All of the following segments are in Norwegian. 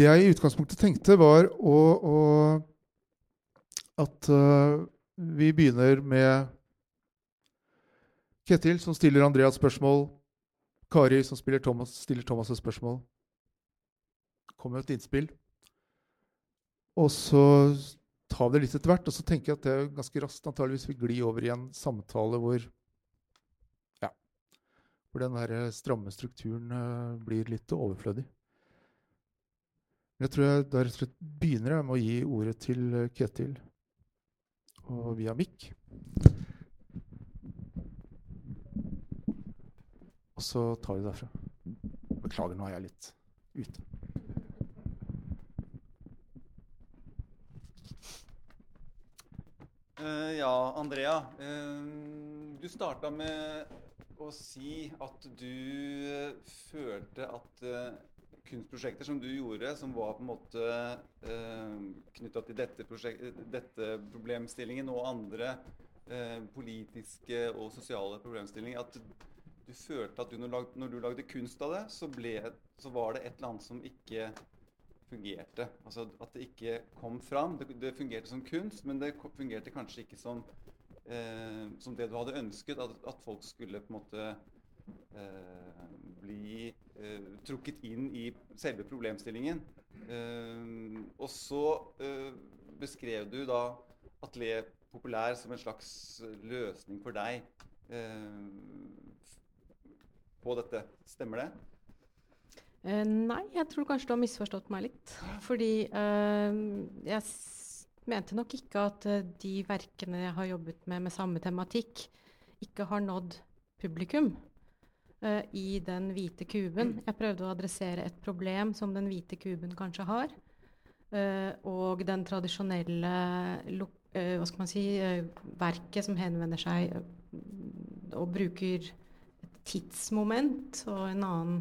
det jeg i utgangspunktet tenkte, var å, å at uh, vi begynner med Ketil, som stiller Andreas spørsmål. Kari, som Thomas, stiller Thomas et spørsmål. Kom med et innspill. Og så tar vi det litt etter hvert. Og så tenker jeg at det ganske raskt antageligvis vil gli over i en samtale hvor hvor den der stramme strukturen uh, blir litt overflødig. Jeg tror jeg da rett og slett begynner jeg med å gi ordet til Ketil og via mikk. Og så tar vi det derfra. Beklager, nå er jeg litt ute. Uh, ja, Andrea. Uh, du starta med å si at du uh, følte at kunstprosjekter som du gjorde, som var på en måte uh, knytta til dette, dette, problemstillingen og andre politiske og sosiale problemstillinger, at du følte at du, når, du lagde kunst av det, så, ble, så, var det et eller annet som ikke fungerte. Altså at det ikke kom fram. Det, det fungerte som kunst, men det fungerte kanskje ikke som, eh, som det du hadde ønsket. At, at, folk skulle på en måte eh, bli eh, trukket inn i selve problemstillingen. Eh, og så eh, beskrev du da Atelier Populær som en slags løsning for deg. På dette. Stemmer det? Eh, nei, jeg tror kanskje du har misforstått meg litt. Fordi eh, jeg mente nok ikke at uh, de verkene jeg har jobbet med med samme tematikk, ikke har nådd publikum uh, i den hvite kuben. Jeg prøvde å adressere et problem som den hvite kuben kanskje har. Uh, og den tradisjonelle hva skal man si, verket som henvender seg og bruker tidsmoment og en annen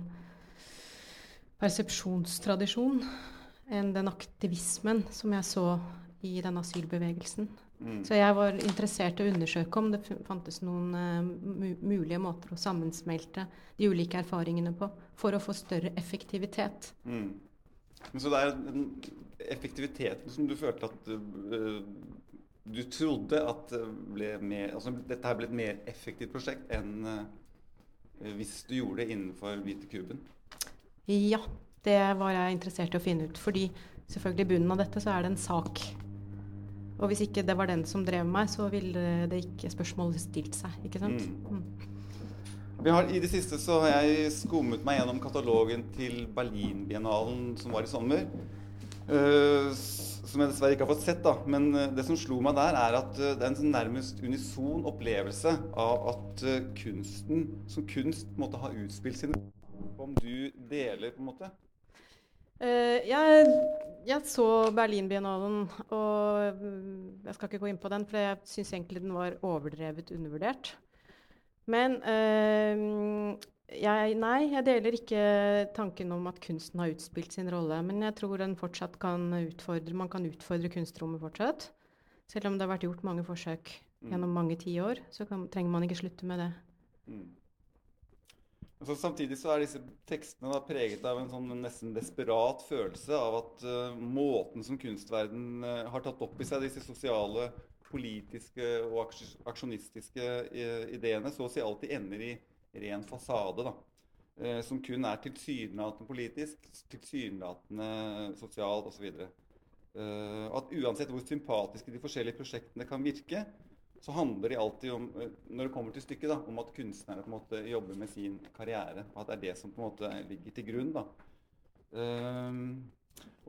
persepsjonstradisjon enn den aktivismen som jeg så i den asylbevegelsen. Mm. Så jeg var interessert i å undersøke om det fantes noen uh, mulige måter å sammensmelte de ulike erfaringene på for å få større effektivitet. Mm. Så det er den effektiviteten som du følte at uh, du trodde at ble mer, altså dette her ble et mer effektivt prosjekt enn uh, hvis du gjorde det innenfor hvite kuben? Ja, det var jeg interessert i å finne ut. Fordi selvfølgelig i bunnen av dette så er det en sak. Og hvis ikke det var den som drev meg, så ville det ikke spørsmålet stilt seg. ikke sant? Mm. Mm. Har, I det siste så har jeg skummet meg gjennom katalogen til Berlinbiennalen som var i sommer. Uh, som jeg dessverre ikke har fått sett. da, Men eh, det som slo meg der, er at eh, det er en sånn nærmest unison opplevelse av at kunsten som kunst måtte ha utspilt sin Om du deler, på en måte? Uh, jeg, jeg, så Berlinbiennalen, og mm, jeg skal ikke gå inn på den, for jeg syns egentlig den var overdrevet undervurdert. Men uh, jeg, nei, jeg deler ikke tanken om at kunsten har utspilt sin rolle. Men jeg tror den fortsatt kan utfordre, man kan utfordre kunstrommet fortsatt. Selv om det har vært gjort mange forsøk mm. gjennom mange tiår, så kan, trenger man ikke slutte med det. Altså, samtidig så er disse tekstene da preget av en sånn nesten desperat følelse av at uh, måten som kunstverden uh, har tatt opp i seg disse sosiale, politiske og aksjonistiske uh, ideene, så å si alltid ender i ren fasade. da, Som kun er tilsynelatende politisk, tilsynelatende sosial osv. Uh, at uansett hvor sympatiske de forskjellige prosjektene kan virke, så handler det alltid om eh, når det kommer til stykket, da, om at kunstnerne på en måte jobber med sin karriere. og At det er det som på en måte ligger til grunn. da. Um,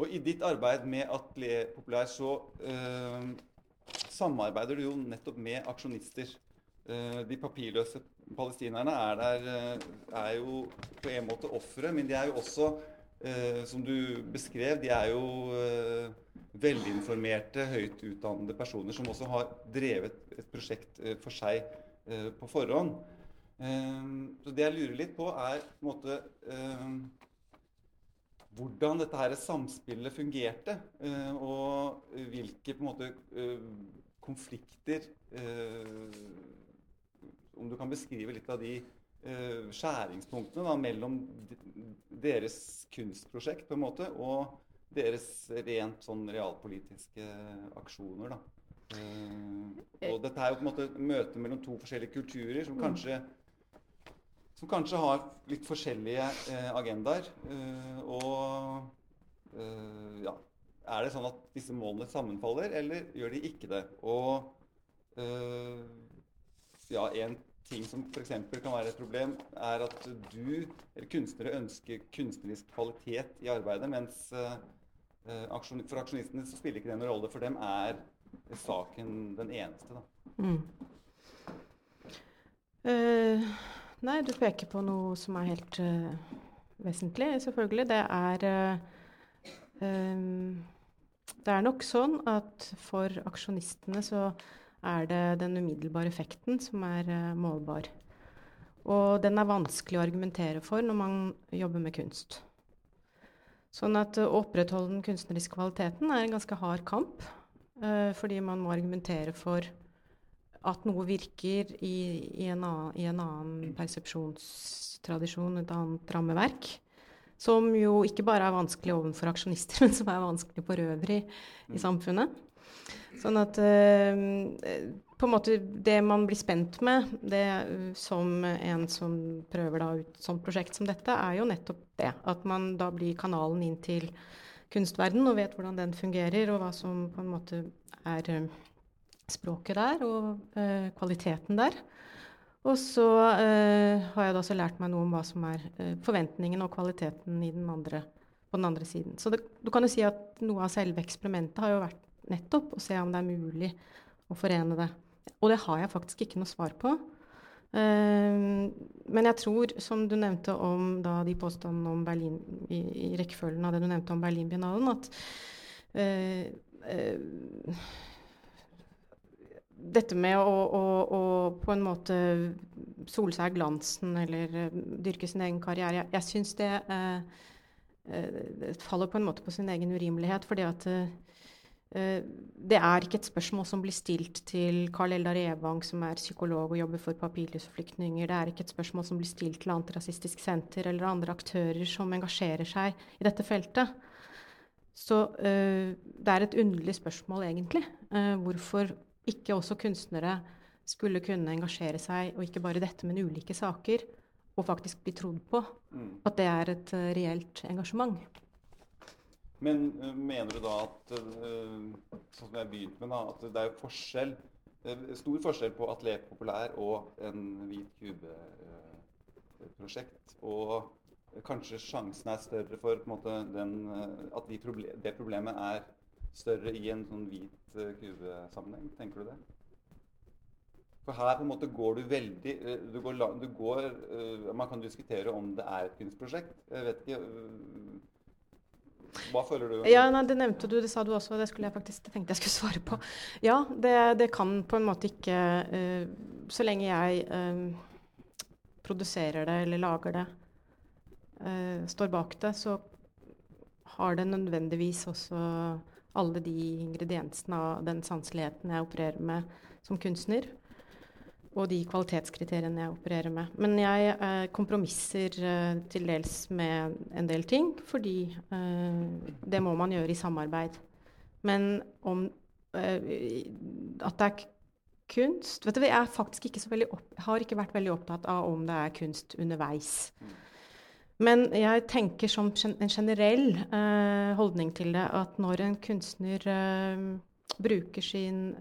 og i ditt arbeid med Atelier Populær så uh, samarbeider du jo nettopp med aksjonister. Uh, de papirløse palestinerne er, der, eh, er jo på en måte ofre, men de er jo også, eh, som du beskrev, de er jo eh, velinformerte, høyt utdannede personer som også har drevet et prosjekt eh, for seg eh, på forhånd. Eh, så det jeg lurer litt på, er på en måte hvordan dette her samspillet fungerte, og hvilke på en måte konflikter om du kan beskrive litt av de skjæringspunktene da, mellom deres kunstprosjekt på en måte, og deres rent sånn realpolitiske aksjoner, da. Eh, og dette er jo på en måte møtet mellom to forskjellige kulturer som kanskje som kanskje har litt forskjellige eh, agendaer. Eh, og eh, ja Er det sånn at disse målene sammenfaller, eller gjør de ikke det? Og eh, ja, en ting som f.eks. kan være et problem, er at du, eller kunstnere, ønsker kunstnerisk kvalitet i arbeidet, mens eh, for aksjonistene så spiller ikke det noen rolle. For dem er saken den eneste, da. Mm. Uh, nei, du peker på noe som er helt uh, vesentlig, selvfølgelig. Det er uh, um, Det er nok sånn at for aksjonistene så er det den umiddelbare effekten som er målbar. Og den er vanskelig å argumentere for når man jobber med kunst. Sånn at å opprettholde den kunstneriske kvaliteten er en ganske hard kamp. Uh, fordi man må argumentere for at noe virker i, i, en, annen, i en, annen, persepsjonstradisjon, et annet rammeverk. Som jo ikke bare er vanskelig overfor aksjonister, men som er vanskelig for øvrig i mm. samfunnet. Sånn at uh, på en måte det man blir spent med det, som en som prøver da ut sånt prosjekt som dette, er jo nettopp det. At man da blir kanalen inn til kunstverden og vet hvordan den fungerer, og hva som på en måte er eh, språket der, og eh, kvaliteten der. Og så eh, har jeg da også lært meg noe om hva som er eh, forventningen og kvaliteten den andre, på den andre siden. Så det, du kan jo si at noe av selve eksperimentet har jo vært nettopp og se om det er mulig å forene det. Og det har jeg faktisk ikke noe svar på. Uh, men jeg tror, som du nevnte om da, de påstandene om Berlin i, i rekkefølgen av det du nevnte om Berlinbiennalen, at uh, uh, dette med å, å, å, på en måte sole seg i glansen eller dyrke sin egen karriere, jeg, jeg syns det, uh, faller på en måte på sin egen urimelighet. fordi at Eh, det er ikke et spørsmål som blir stilt til Karl Eldar Evang, som er psykolog og jobber for papirløse flyktninger. Det er ikke et spørsmål som blir stilt til Antirasistisk Senter eller andre aktører som engasjerer seg i dette feltet. Så uh, det er et underlig spørsmål, egentlig. Uh, hvorfor ikke også kunstnere skulle kunne engasjere seg, og ikke bare dette, men ulike saker, og faktisk bli trodd på. Mm. At det er et reelt engasjement. Men uh, mener du da at uh, sånn som jeg begynte med da, at det er forskjell, uh, stor forskjell på Atlet Populær og en hvit kube-prosjekt? og kanskje sjansen er større for måte, den, at de proble det problemet er større i en sånn hvit kube-sammenheng? Tenker du det? For her på en måte går du veldig du går, du går, Man kan diskutere om det er et kunstprosjekt. Jeg vet ikke hva føler du? Ja, nei, Det nevnte du, det sa du også. Det skulle jeg faktisk tenkte jeg skulle svare på. Ja, det, det kan på en måte ikke uh, Så lenge jeg uh, produserer det eller lager det, uh, står bak det, så har det nødvendigvis også alle de ingrediensene av den sanseligheten jeg opererer med som kunstner og de kvalitetskriteriene jeg opererer med. Men jeg eh, kompromisser eh, til dels med en del ting, fordi eh, det må man gjøre i samarbeid. Men om eh, at det er kunst vet du, Jeg er faktisk ikke så opp, har ikke vært veldig opptatt av om det er kunst underveis. Men jeg tenker som en generell eh, holdning til det at når en kunstner eh, bruker sin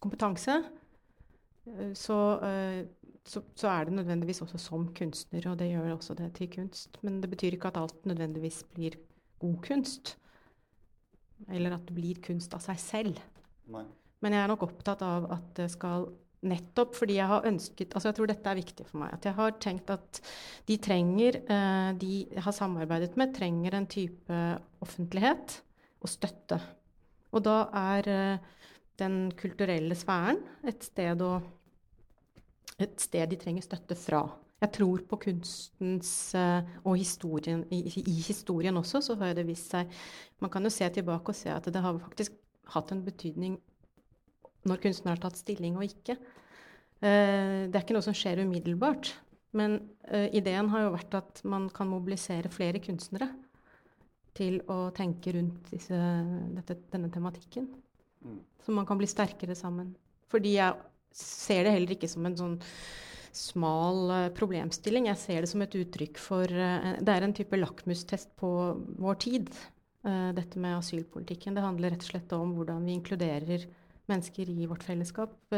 kompetanse så, eh, så, så, er det nødvendigvis også som kunstner, og det gjør også det til kunst. Men det betyr ikke at alt nødvendigvis blir god kunst. Eller at det blir kunst av seg selv. Nei. Men jeg er nok opptatt av at det skal Nettopp fordi jeg har ønsket altså Jeg tror dette er viktig for meg. At jeg har tenkt at de trenger, eh, de jeg har samarbeidet med, trenger en type offentlighet og støtte. Og da er den kulturelle sfæren et sted, å, et sted de trenger støtte fra. Jeg tror på kunstens uh, og historien i, i, historien også, så har det vist seg Man kan jo se tilbake og se at det har faktisk hatt en betydning når kunstnere har tatt stilling og ikke. Uh, det er ikke noe som skjer umiddelbart. Men uh, ideen har jo vært at man kan mobilisere flere kunstnere til å tenke rundt disse, dette, denne tematikken. Mm. Så man kan bli sterkere sammen. Fordi jeg ser det heller ikke som en sånn smal uh, problemstilling. Jeg ser det som et uttrykk for uh, Det er en type lakmustest på vår tid, uh, dette med asylpolitikken. Det handler rett og slett om hvordan vi inkluderer mennesker i vårt fellesskap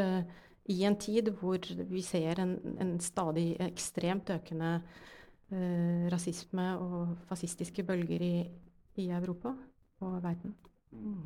i en tid hvor vi ser en, en stadig ekstremt økende rasisme og fascistiske bølger i, i Europa og verden. Mm.